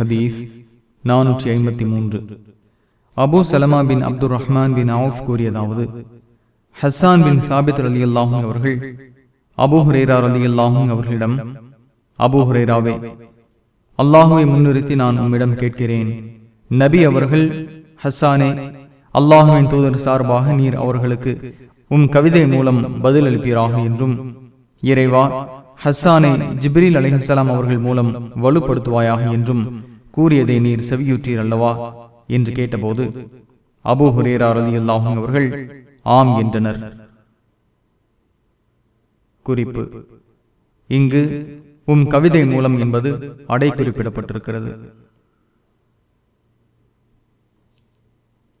ஹதீஸ் நானூற்றி ஐம்பத்தி மூன்று. Abu Salama bin Abdul Rahman bin Awf கூறியதாவது ஹஸ்ஸான் பின் சாபித் அலி அல்லாஹும் அவர்கள் அபு ஹுரேரா அலி அல்லாஹும் அவர்களிடம் அபு ஹுரேராவே அல்லாஹுவை முன்னிறுத்தி நான் உம்மிடம் கேட்கிறேன். நபி அவர்கள் ஹஸ்ஸானே அல்லாஹுவின் தூதர் சார்பாக நீர் அவர்களுக்கு உம் கவிதை மூலம் பதில் அளிப்பீராக என்றும் இறைவா ஹஸ்ஸானை ஜிப்ரீல் அலிஹலாம் அவர்கள் மூலம் வலுப்படுத்துவாயாக என்றும் கூறியதை நீர் செவியுற்றீர் அல்லவா என்று கேட்டபோது அபு ஹுரேரா அல்லாஹும் அவர்கள் ஆம் என்றனர். குறிப்பு இங்கு உம் கவிதை மூலம் என்பது அடை குறிப்பிடப்பட்டிருக்கிறது.